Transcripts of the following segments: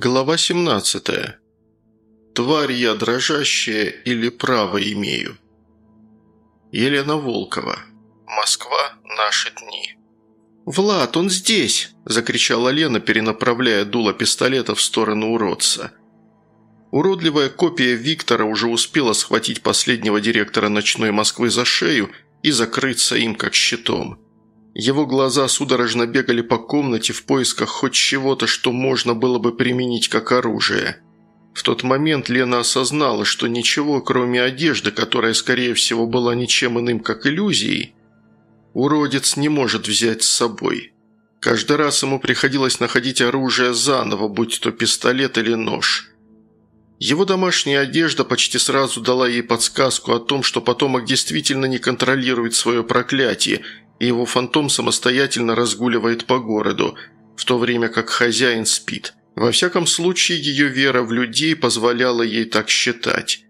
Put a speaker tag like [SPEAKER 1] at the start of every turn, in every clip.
[SPEAKER 1] Глава 17. Тварь я дрожащая или право имею? Елена Волкова. Москва. Наши дни. «Влад, он здесь!» – закричала Лена, перенаправляя дуло пистолета в сторону уродца. Уродливая копия Виктора уже успела схватить последнего директора ночной Москвы за шею и закрыться им как щитом. Его глаза судорожно бегали по комнате в поисках хоть чего-то, что можно было бы применить как оружие. В тот момент Лена осознала, что ничего, кроме одежды, которая, скорее всего, была ничем иным, как иллюзией, уродец не может взять с собой. Каждый раз ему приходилось находить оружие заново, будь то пистолет или нож. Его домашняя одежда почти сразу дала ей подсказку о том, что потомок действительно не контролирует свое проклятие – и его фантом самостоятельно разгуливает по городу, в то время как хозяин спит. Во всяком случае, ее вера в людей позволяла ей так считать.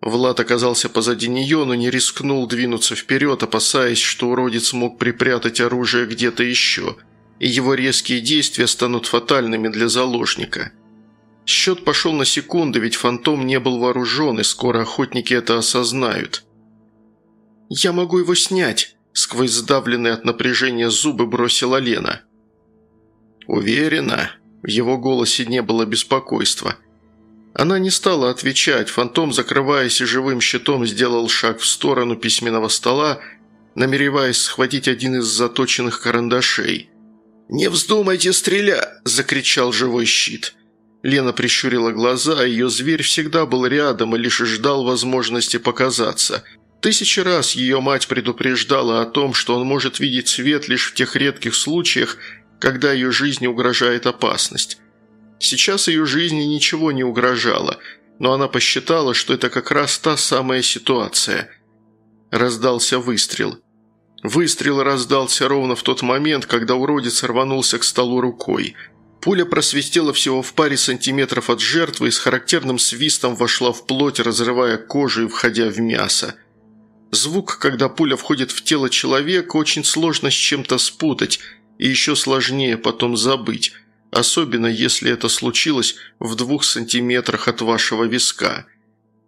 [SPEAKER 1] Влад оказался позади нее, но не рискнул двинуться вперед, опасаясь, что уродец мог припрятать оружие где-то еще, и его резкие действия станут фатальными для заложника. Счет пошел на секунды, ведь фантом не был вооружен, и скоро охотники это осознают. «Я могу его снять», сквозь сдавленные от напряжения зубы бросила Лена. «Уверена?» В его голосе не было беспокойства. Она не стала отвечать. Фантом, закрываясь живым щитом, сделал шаг в сторону письменного стола, намереваясь схватить один из заточенных карандашей. «Не вздумайте стрелять!» – закричал живой щит. Лена прищурила глаза, а ее зверь всегда был рядом и лишь ждал возможности показаться – Тысячи раз ее мать предупреждала о том, что он может видеть свет лишь в тех редких случаях, когда ее жизни угрожает опасность. Сейчас ее жизни ничего не угрожало, но она посчитала, что это как раз та самая ситуация. Раздался выстрел. Выстрел раздался ровно в тот момент, когда уродец рванулся к столу рукой. Пуля просвистела всего в паре сантиметров от жертвы и с характерным свистом вошла в плоть, разрывая кожу и входя в мясо. Звук, когда пуля входит в тело человека, очень сложно с чем-то спутать и еще сложнее потом забыть, особенно если это случилось в двух сантиметрах от вашего виска.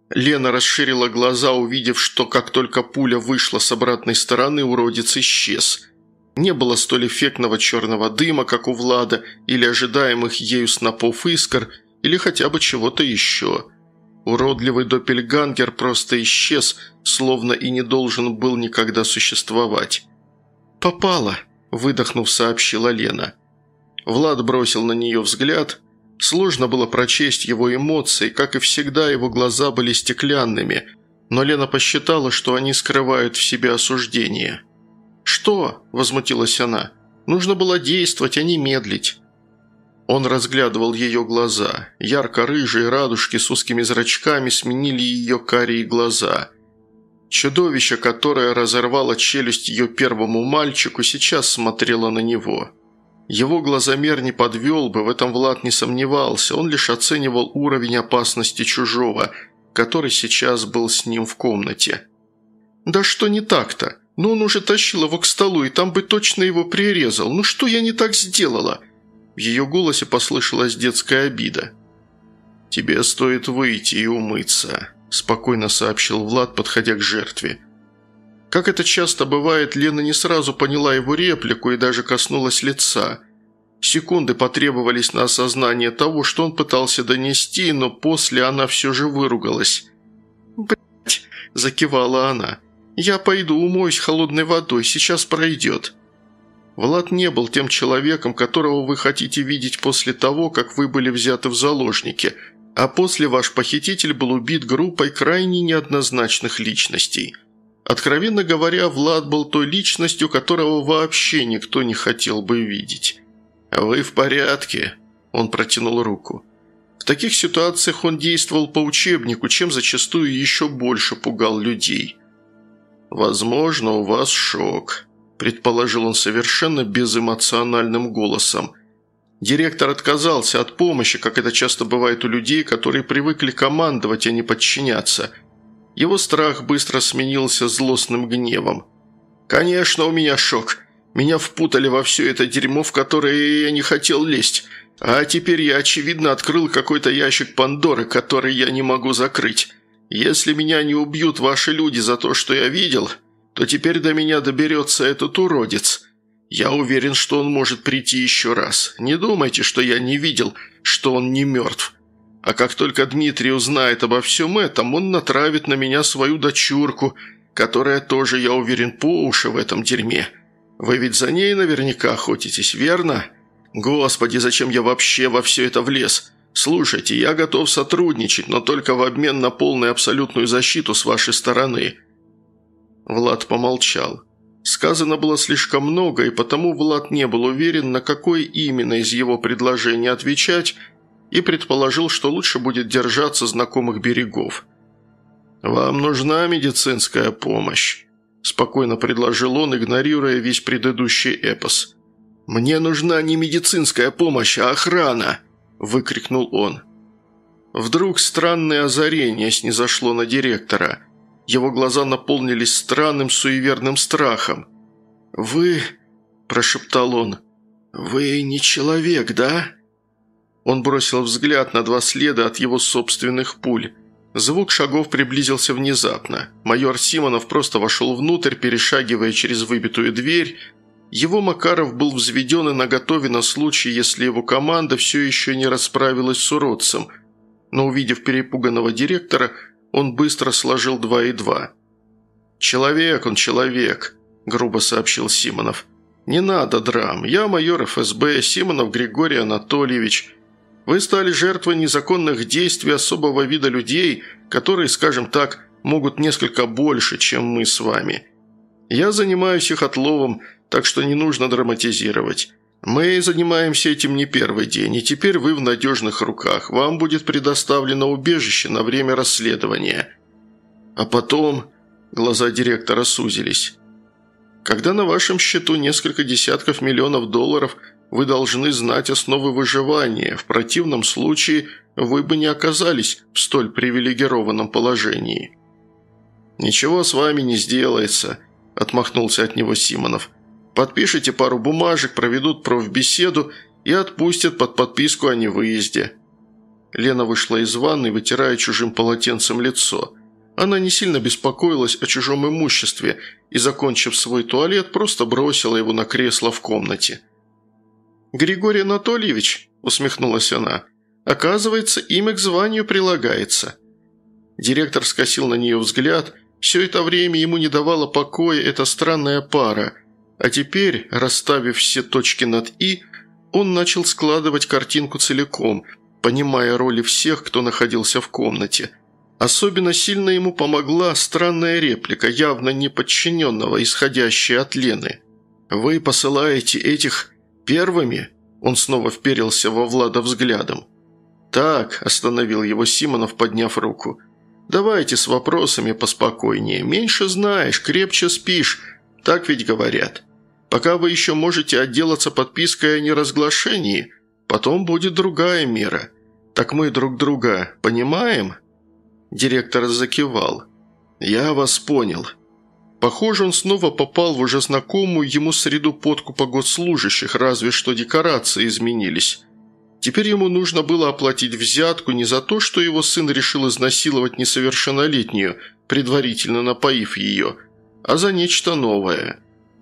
[SPEAKER 1] Лена расширила глаза, увидев, что как только пуля вышла с обратной стороны, уродец исчез. Не было столь эффектного черного дыма, как у Влада, или ожидаемых ею снопов искр, или хотя бы чего-то еще – Уродливый доппельгангер просто исчез, словно и не должен был никогда существовать. «Попала», – выдохнув, сообщила Лена. Влад бросил на нее взгляд. Сложно было прочесть его эмоции, как и всегда его глаза были стеклянными, но Лена посчитала, что они скрывают в себе осуждение. «Что?» – возмутилась она. «Нужно было действовать, а не медлить». Он разглядывал ее глаза. Ярко-рыжие радужки с узкими зрачками сменили ее карие глаза. Чудовище, которое разорвало челюсть ее первому мальчику, сейчас смотрело на него. Его глазомер не подвел бы, в этом Влад не сомневался, он лишь оценивал уровень опасности чужого, который сейчас был с ним в комнате. «Да что не так-то? Ну он уже тащил его к столу, и там бы точно его прирезал. Ну что я не так сделала?» В ее голосе послышалась детская обида. «Тебе стоит выйти и умыться», – спокойно сообщил Влад, подходя к жертве. Как это часто бывает, Лена не сразу поняла его реплику и даже коснулась лица. Секунды потребовались на осознание того, что он пытался донести, но после она все же выругалась. «Блядь!» – закивала она. «Я пойду умоюсь холодной водой, сейчас пройдет». Влад не был тем человеком, которого вы хотите видеть после того, как вы были взяты в заложники, а после ваш похититель был убит группой крайне неоднозначных личностей. Откровенно говоря, Влад был той личностью, которого вообще никто не хотел бы видеть. «Вы в порядке?» – он протянул руку. В таких ситуациях он действовал по учебнику, чем зачастую еще больше пугал людей. «Возможно, у вас шок», предположил он совершенно безэмоциональным голосом. Директор отказался от помощи, как это часто бывает у людей, которые привыкли командовать, а не подчиняться. Его страх быстро сменился злостным гневом. «Конечно, у меня шок. Меня впутали во все это дерьмо, в которое я не хотел лезть. А теперь я, очевидно, открыл какой-то ящик Пандоры, который я не могу закрыть. Если меня не убьют ваши люди за то, что я видел, то теперь до меня доберется этот уродец. Я уверен, что он может прийти еще раз. Не думайте, что я не видел, что он не мертв. А как только Дмитрий узнает обо всем этом, он натравит на меня свою дочурку, которая тоже, я уверен, по уши в этом дерьме. Вы ведь за ней наверняка охотитесь, верно? Господи, зачем я вообще во все это влез? Слушайте, я готов сотрудничать, но только в обмен на полную абсолютную защиту с вашей стороны». Влад помолчал. Сказано было слишком много, и потому Влад не был уверен, на какое именно из его предложений отвечать, и предположил, что лучше будет держаться знакомых берегов. «Вам нужна медицинская помощь», – спокойно предложил он, игнорируя весь предыдущий эпос. «Мне нужна не медицинская помощь, а охрана!» – выкрикнул он. Вдруг странное озарение снизошло на директора. Его глаза наполнились странным суеверным страхом. «Вы...» – прошептал он. «Вы не человек, да?» Он бросил взгляд на два следа от его собственных пуль. Звук шагов приблизился внезапно. Майор Симонов просто вошел внутрь, перешагивая через выбитую дверь. Его Макаров был взведен и наготове на случай, если его команда все еще не расправилась с уродцем. Но увидев перепуганного директора, он быстро сложил два и два. «Человек он, человек», – грубо сообщил Симонов. «Не надо драм. Я майор ФСБ Симонов Григорий Анатольевич». Вы стали жертвой незаконных действий особого вида людей, которые, скажем так, могут несколько больше, чем мы с вами. Я занимаюсь их отловом, так что не нужно драматизировать. Мы занимаемся этим не первый день, и теперь вы в надежных руках. Вам будет предоставлено убежище на время расследования. А потом... Глаза директора сузились. Когда на вашем счету несколько десятков миллионов долларов – вы должны знать основы выживания, в противном случае вы бы не оказались в столь привилегированном положении». «Ничего с вами не сделается», – отмахнулся от него Симонов. «Подпишите пару бумажек, проведут профбеседу и отпустят под подписку о невыезде». Лена вышла из ванной, вытирая чужим полотенцем лицо. Она не сильно беспокоилась о чужом имуществе и, закончив свой туалет, просто бросила его на кресло в комнате. «Григорий Анатольевич», – усмехнулась она, – «оказывается, имя к званию прилагается». Директор скосил на нее взгляд. Все это время ему не давала покоя эта странная пара. А теперь, расставив все точки над «и», он начал складывать картинку целиком, понимая роли всех, кто находился в комнате. Особенно сильно ему помогла странная реплика, явно неподчиненного, исходящая от Лены. «Вы посылаете этих «Первыми?» – он снова вперился во Влада взглядом. «Так», – остановил его Симонов, подняв руку. «Давайте с вопросами поспокойнее. Меньше знаешь, крепче спишь. Так ведь говорят. Пока вы еще можете отделаться подпиской о неразглашении, потом будет другая мера. Так мы друг друга понимаем?» Директор закивал. «Я вас понял. Похоже, он снова попал в уже знакомую ему среду подкупа госслужащих, разве что декорации изменились. Теперь ему нужно было оплатить взятку не за то, что его сын решил изнасиловать несовершеннолетнюю, предварительно напоив ее, а за нечто новое.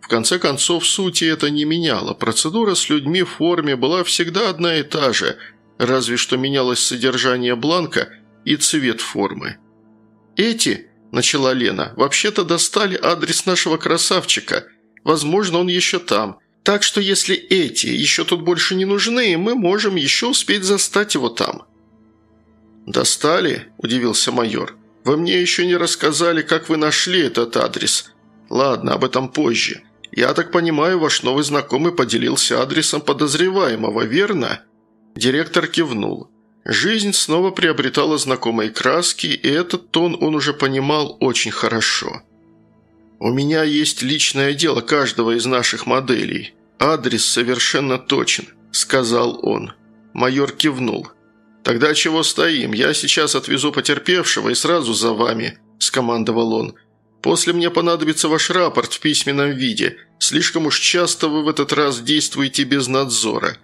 [SPEAKER 1] В конце концов, сути это не меняло. Процедура с людьми в форме была всегда одна и та же, разве что менялось содержание бланка и цвет формы. Эти – начала Лена. «Вообще-то достали адрес нашего красавчика. Возможно, он еще там. Так что если эти еще тут больше не нужны, мы можем еще успеть застать его там». «Достали?» – удивился майор. «Вы мне еще не рассказали, как вы нашли этот адрес. Ладно, об этом позже. Я так понимаю, ваш новый знакомый поделился адресом подозреваемого, верно?» Директор кивнул. Жизнь снова приобретала знакомые краски, и этот тон он уже понимал очень хорошо. «У меня есть личное дело каждого из наших моделей. Адрес совершенно точен», – сказал он. Майор кивнул. «Тогда чего стоим? Я сейчас отвезу потерпевшего и сразу за вами», – скомандовал он. «После мне понадобится ваш рапорт в письменном виде. Слишком уж часто вы в этот раз действуете без надзора».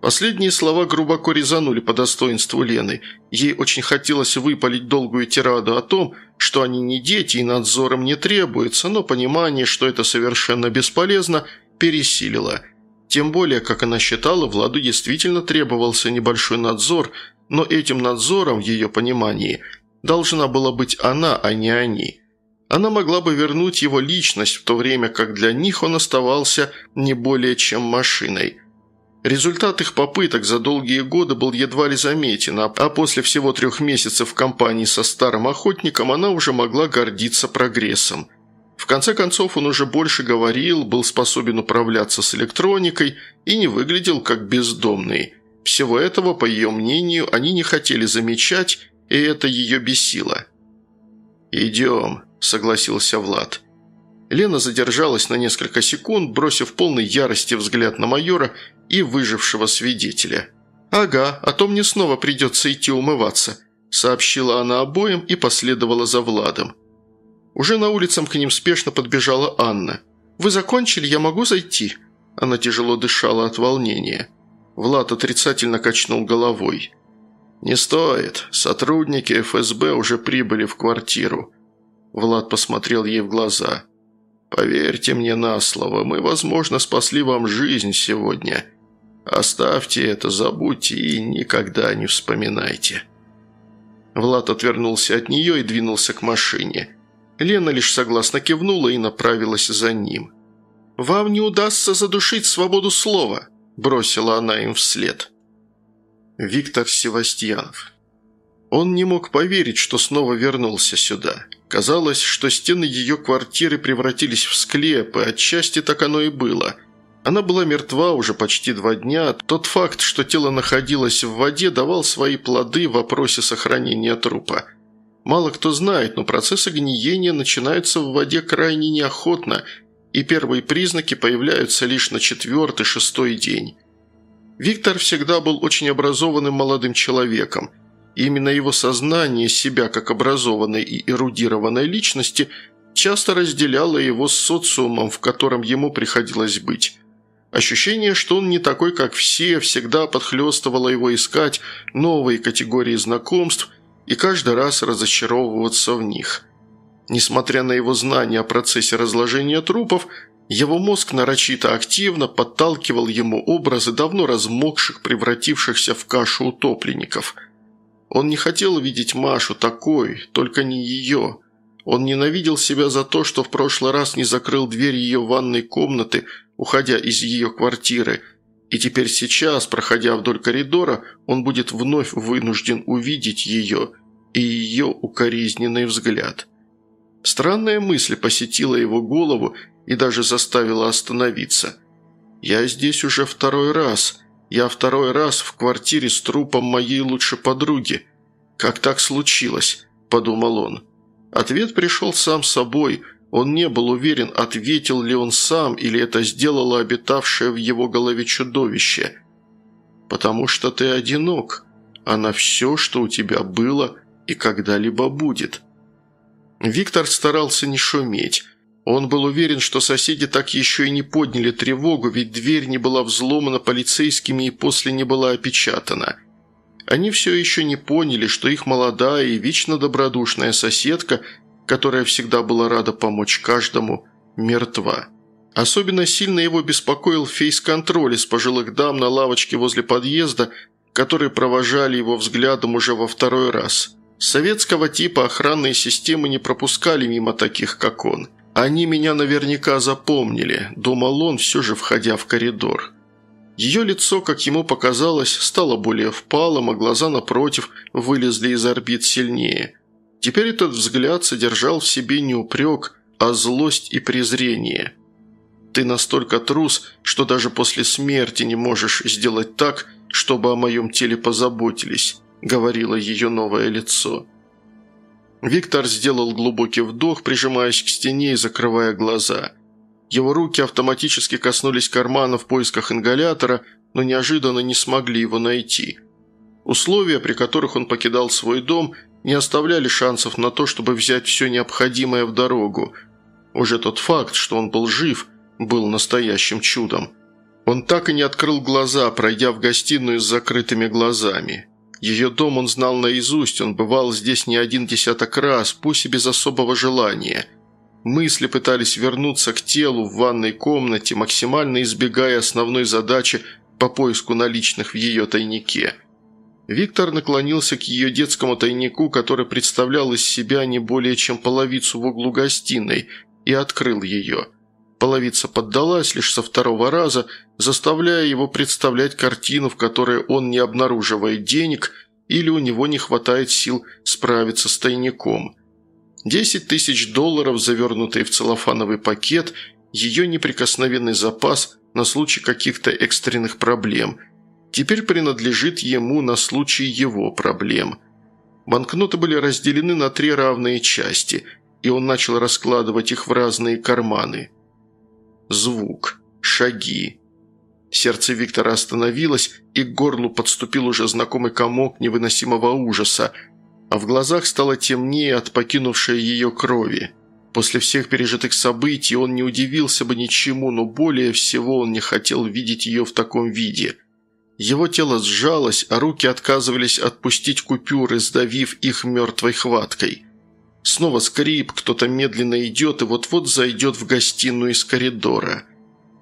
[SPEAKER 1] Последние слова глубоко резанули по достоинству Лены. Ей очень хотелось выпалить долгую тираду о том, что они не дети и надзором не требуется, но понимание, что это совершенно бесполезно, пересилило. Тем более, как она считала, Владу действительно требовался небольшой надзор, но этим надзором, в ее понимании, должна была быть она, а не они. Она могла бы вернуть его личность, в то время как для них он оставался не более чем машиной – Результат их попыток за долгие годы был едва ли заметен, а после всего трех месяцев в компании со старым охотником она уже могла гордиться прогрессом. В конце концов, он уже больше говорил, был способен управляться с электроникой и не выглядел как бездомный. Всего этого, по ее мнению, они не хотели замечать, и это ее бесило. «Идем», – согласился Влад. Лена задержалась на несколько секунд, бросив полный ярости взгляд на майора и выжившего свидетеля. «Ага, а то мне снова придется идти умываться», – сообщила она обоим и последовала за Владом. Уже на улицам к ним спешно подбежала Анна. «Вы закончили? Я могу зайти?» Она тяжело дышала от волнения. Влад отрицательно качнул головой. «Не стоит. Сотрудники ФСБ уже прибыли в квартиру». Влад посмотрел ей в глаза. «Поверьте мне на слово, мы, возможно, спасли вам жизнь сегодня. Оставьте это, забудьте и никогда не вспоминайте». Влад отвернулся от нее и двинулся к машине. Лена лишь согласно кивнула и направилась за ним. «Вам не удастся задушить свободу слова», – бросила она им вслед. Виктор Севастьянов. Он не мог поверить, что снова вернулся сюда. Казалось, что стены ее квартиры превратились в склеп, и отчасти так оно и было – она была мертва уже почти два дня. Тот факт, что тело находилось в воде, давал свои плоды в вопросе сохранения трупа. Мало кто знает, но процессы гниения начинаются в воде крайне неохотно, и первые признаки появляются лишь на четвертый-шестой день. Виктор всегда был очень образованным молодым человеком. Именно его сознание себя как образованной и эрудированной личности часто разделяло его с социумом, в котором ему приходилось быть. Ощущение, что он не такой, как все, всегда подхлестывало его искать новые категории знакомств и каждый раз разочаровываться в них. Несмотря на его знания о процессе разложения трупов, его мозг нарочито активно подталкивал ему образы давно размокших, превратившихся в кашу утопленников. Он не хотел видеть Машу такой, только не ее. Он ненавидел себя за то, что в прошлый раз не закрыл дверь ее ванной комнаты, уходя из ее квартиры, и теперь сейчас, проходя вдоль коридора, он будет вновь вынужден увидеть ее и ее укоризненный взгляд. Странная мысль посетила его голову и даже заставила остановиться. «Я здесь уже второй раз. Я второй раз в квартире с трупом моей лучшей подруги. Как так случилось?» – подумал он. Ответ пришел сам собой – он не был уверен, ответил ли он сам или это сделало обитавшее в его голове чудовище. «Потому что ты одинок, а на все, что у тебя было и когда-либо будет». Виктор старался не шуметь. Он был уверен, что соседи так еще и не подняли тревогу, ведь дверь не была взломана полицейскими и после не была опечатана. Они все еще не поняли, что их молодая и вечно добродушная соседка – которая всегда была рада помочь каждому, мертва. Особенно сильно его беспокоил фейс-контроль из пожилых дам на лавочке возле подъезда, которые провожали его взглядом уже во второй раз. Советского типа охранные системы не пропускали мимо таких, как он. «Они меня наверняка запомнили», – думал он, все же входя в коридор. Ее лицо, как ему показалось, стало более впалым, а глаза напротив вылезли из орбит сильнее – Теперь этот взгляд содержал в себе не упрек, а злость и презрение. «Ты настолько трус, что даже после смерти не можешь сделать так, чтобы о моем теле позаботились», – говорило ее новое лицо. Виктор сделал глубокий вдох, прижимаясь к стене и закрывая глаза. Его руки автоматически коснулись кармана в поисках ингалятора, но неожиданно не смогли его найти. Условия, при которых он покидал свой дом – не оставляли шансов на то, чтобы взять все необходимое в дорогу. Уже тот факт, что он был жив, был настоящим чудом. Он так и не открыл глаза, пройдя в гостиную с закрытыми глазами. Ее дом он знал наизусть, он бывал здесь не один десяток раз, пусть и без особого желания. Мысли пытались вернуться к телу в ванной комнате, максимально избегая основной задачи по поиску наличных в ее тайнике. Виктор наклонился к ее детскому тайнику, который представлял из себя не более чем половицу в углу гостиной, и открыл ее – Половица поддалась лишь со второго раза, заставляя его представлять картину, в которой он не обнаруживает денег или у него не хватает сил справиться с тайником. Десять тысяч долларов, завернутые в целлофановый пакет, ее неприкосновенный запас на случай каких-то экстренных проблем, теперь принадлежит ему на случай его проблем. Банкноты были разделены на три равные части, и он начал раскладывать их в разные карманы – Звук. Шаги. Сердце Виктора остановилось, и к горлу подступил уже знакомый комок невыносимого ужаса, а в глазах стало темнее от покинувшей ее крови. После всех пережитых событий он не удивился бы ничему, но более всего он не хотел видеть ее в таком виде. Его тело сжалось, а руки отказывались отпустить купюры, сдавив их мертвой хваткой – Снова скрип, кто-то медленно идет и вот-вот зайдет в гостиную из коридора.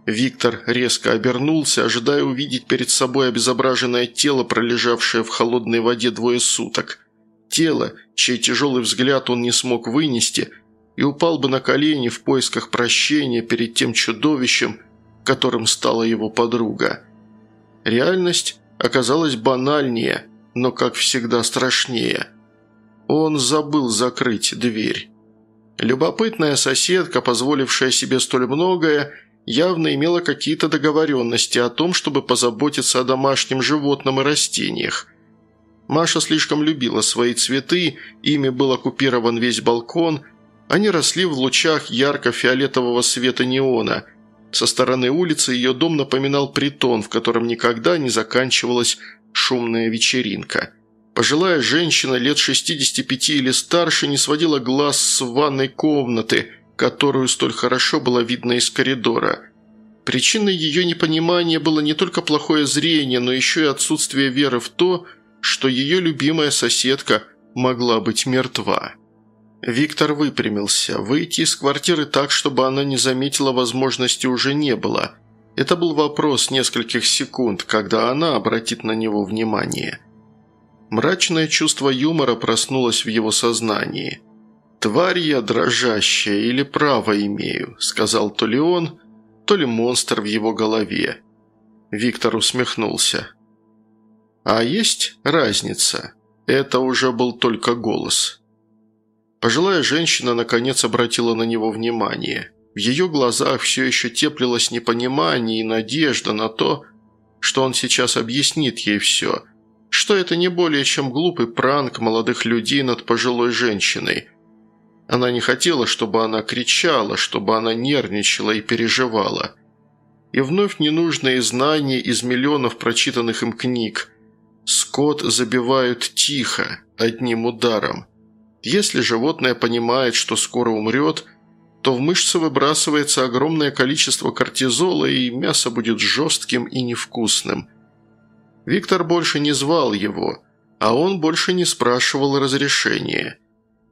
[SPEAKER 1] Виктор резко обернулся, ожидая увидеть перед собой обезображенное тело, пролежавшее в холодной воде двое суток. Тело, чей тяжелый взгляд он не смог вынести, и упал бы на колени в поисках прощения перед тем чудовищем, которым стала его подруга. Реальность оказалась банальнее, но, как всегда, страшнее – он забыл закрыть дверь. Любопытная соседка, позволившая себе столь многое, явно имела какие-то договоренности о том, чтобы позаботиться о домашнем животном и растениях. Маша слишком любила свои цветы, ими был оккупирован весь балкон, они росли в лучах ярко-фиолетового света неона. Со стороны улицы ее дом напоминал притон, в котором никогда не заканчивалась шумная вечеринка – Пожилая женщина лет 65 или старше не сводила глаз с ванной комнаты, которую столь хорошо было видно из коридора. Причиной ее непонимания было не только плохое зрение, но еще и отсутствие веры в то, что ее любимая соседка могла быть мертва. Виктор выпрямился. Выйти из квартиры так, чтобы она не заметила возможности уже не было. Это был вопрос нескольких секунд, когда она обратит на него внимание. Мрачное чувство юмора проснулось в его сознании. «Тварь я дрожащая или право имею», – сказал то ли он, то ли монстр в его голове. Виктор усмехнулся. «А есть разница?» Это уже был только голос. Пожилая женщина наконец обратила на него внимание. В ее глазах все еще теплилось непонимание и надежда на то, что он сейчас объяснит ей все – что это не более чем глупый пранк молодых людей над пожилой женщиной. Она не хотела, чтобы она кричала, чтобы она нервничала и переживала. И вновь ненужные знания из миллионов прочитанных им книг. Скот забивают тихо, одним ударом. Если животное понимает, что скоро умрет, то в мышцы выбрасывается огромное количество кортизола, и мясо будет жестким и невкусным – Виктор больше не звал его, а он больше не спрашивал разрешения.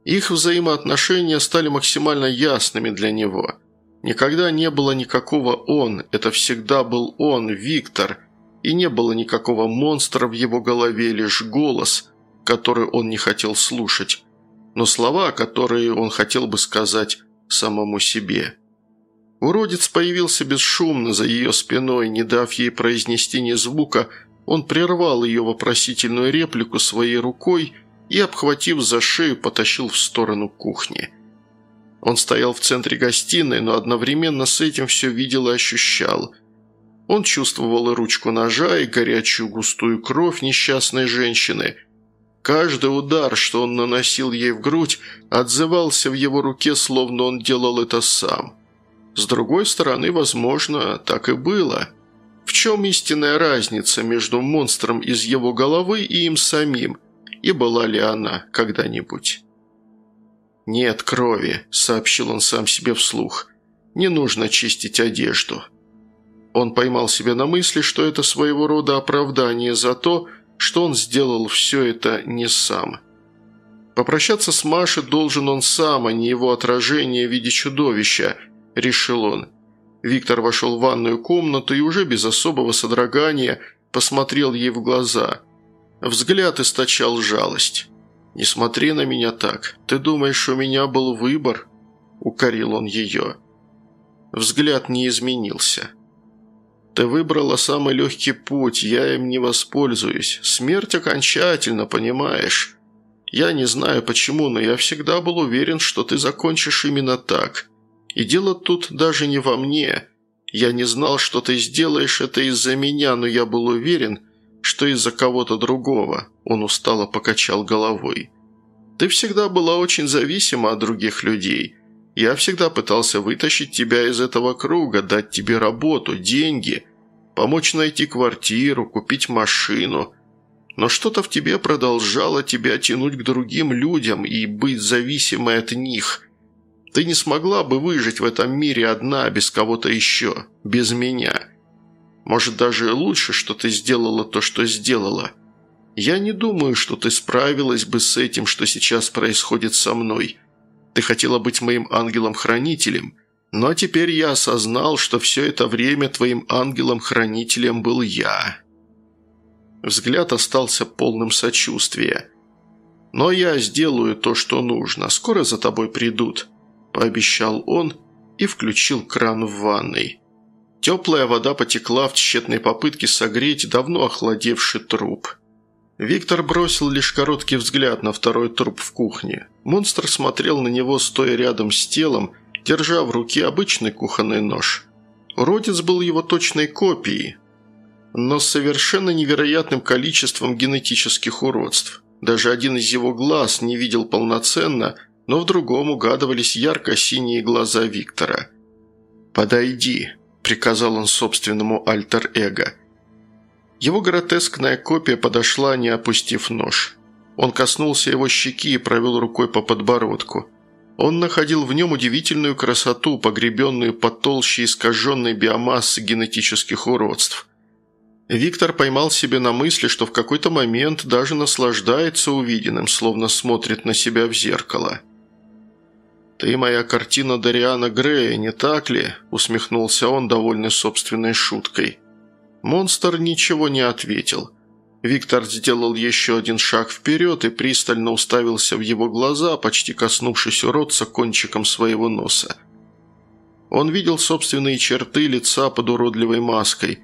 [SPEAKER 1] Их взаимоотношения стали максимально ясными для него. Никогда не было никакого «он», это всегда был он, Виктор, и не было никакого монстра в его голове, лишь голос, который он не хотел слушать, но слова, которые он хотел бы сказать самому себе. Уродец появился бесшумно за ее спиной, не дав ей произнести ни звука – он прервал ее вопросительную реплику своей рукой и, обхватив за шею, потащил в сторону кухни. Он стоял в центре гостиной, но одновременно с этим все видел и ощущал. Он чувствовал и ручку ножа, и горячую густую кровь несчастной женщины. Каждый удар, что он наносил ей в грудь, отзывался в его руке, словно он делал это сам. С другой стороны, возможно, так и было – в чем истинная разница между монстром из его головы и им самим? И была ли она когда-нибудь? «Нет крови», – сообщил он сам себе вслух. «Не нужно чистить одежду». Он поймал себя на мысли, что это своего рода оправдание за то, что он сделал все это не сам. Попрощаться с Машей должен он сам, а не его отражение в виде чудовища, решил он. Виктор вошел в ванную комнату и уже без особого содрогания посмотрел ей в глаза. Взгляд источал жалость. «Не смотри на меня так. Ты думаешь, у меня был выбор?» – укорил он ее. Взгляд не изменился. «Ты выбрала самый легкий путь, я им не воспользуюсь. Смерть окончательно, понимаешь? Я не знаю почему, но я всегда был уверен, что ты закончишь именно так. И дело тут даже не во мне. Я не знал, что ты сделаешь это из-за меня, но я был уверен, что из-за кого-то другого», – он устало покачал головой. «Ты всегда была очень зависима от других людей. Я всегда пытался вытащить тебя из этого круга, дать тебе работу, деньги, помочь найти квартиру, купить машину. Но что-то в тебе продолжало тебя тянуть к другим людям и быть зависимой от них. Ты не смогла бы выжить в этом мире одна, без кого-то еще, без меня». Может, даже лучше, что ты сделала то, что сделала. Я не думаю, что ты справилась бы с этим, что сейчас происходит со мной. Ты хотела быть моим ангелом-хранителем, но теперь я осознал, что все это время твоим ангелом-хранителем был я». Взгляд остался полным сочувствия. «Но я сделаю то, что нужно. Скоро за тобой придут», – пообещал он и включил кран в ванной. Теплая вода потекла в тщетной попытке согреть давно охладевший труп. Виктор бросил лишь короткий взгляд на второй труп в кухне. Монстр смотрел на него, стоя рядом с телом, держа в руке обычный кухонный нож. Уродец был его точной копией, но с совершенно невероятным количеством генетических уродств. Даже один из его глаз не видел полноценно, но в другом угадывались ярко-синие глаза Виктора. «Подойди», приказал он собственному альтер-эго. Его гротескная копия подошла, не опустив нож. Он коснулся его щеки и провел рукой по подбородку. Он находил в нем удивительную красоту, погребенную под толщей искаженной биомассы генетических уродств. Виктор поймал себе на мысли, что в какой-то момент даже наслаждается увиденным, словно смотрит на себя в зеркало – «Ты моя картина Дариана Грея, не так ли?» – усмехнулся он, довольный собственной шуткой. Монстр ничего не ответил. Виктор сделал еще один шаг вперед и пристально уставился в его глаза, почти коснувшись уродца кончиком своего носа. Он видел собственные черты лица под уродливой маской.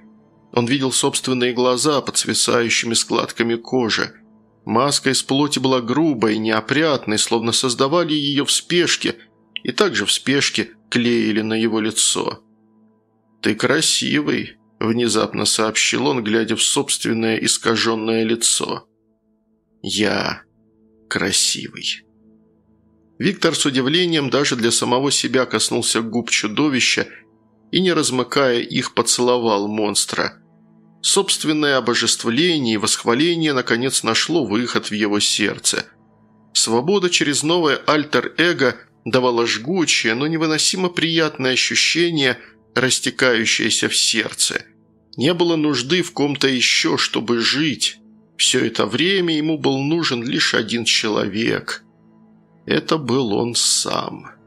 [SPEAKER 1] Он видел собственные глаза под свисающими складками кожи. Маска из плоти была грубой, неопрятной, словно создавали ее в спешке, и также в спешке клеили на его лицо. «Ты красивый», – внезапно сообщил он, глядя в собственное искаженное лицо. «Я красивый». Виктор с удивлением даже для самого себя коснулся губ чудовища и, не размыкая их, поцеловал монстра – Собственное обожествление и восхваление наконец нашло выход в его сердце. Свобода через новое альтер-эго давала жгучее, но невыносимо приятное ощущение, растекающееся в сердце. Не было нужды в ком-то еще, чтобы жить. Все это время ему был нужен лишь один человек. Это был он сам».